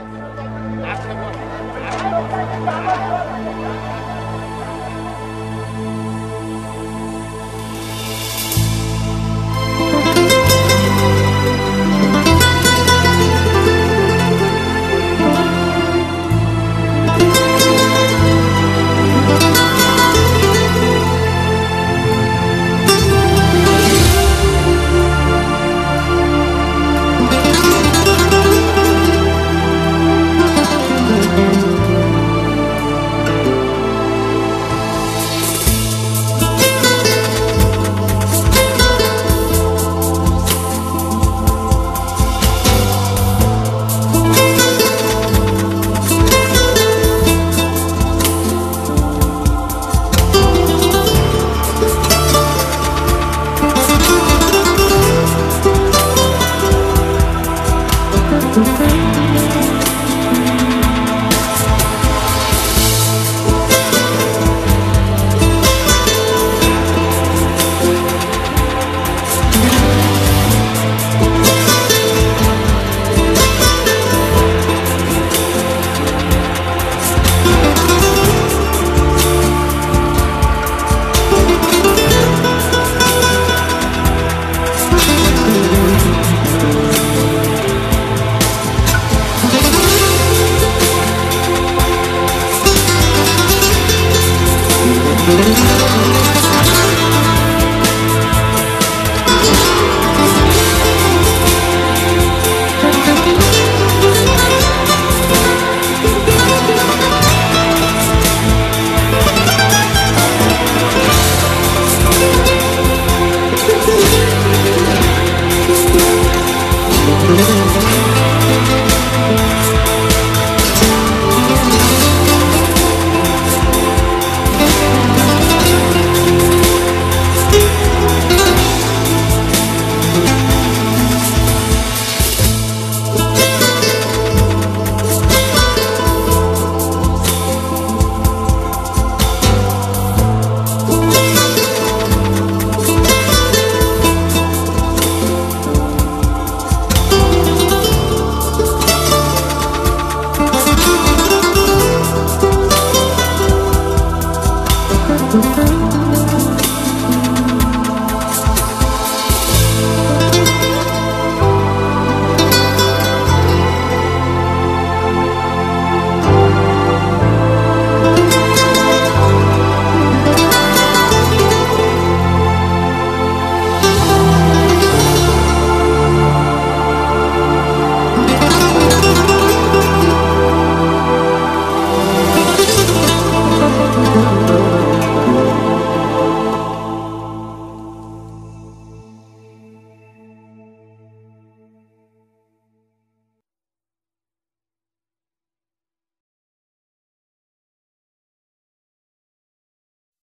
Yes,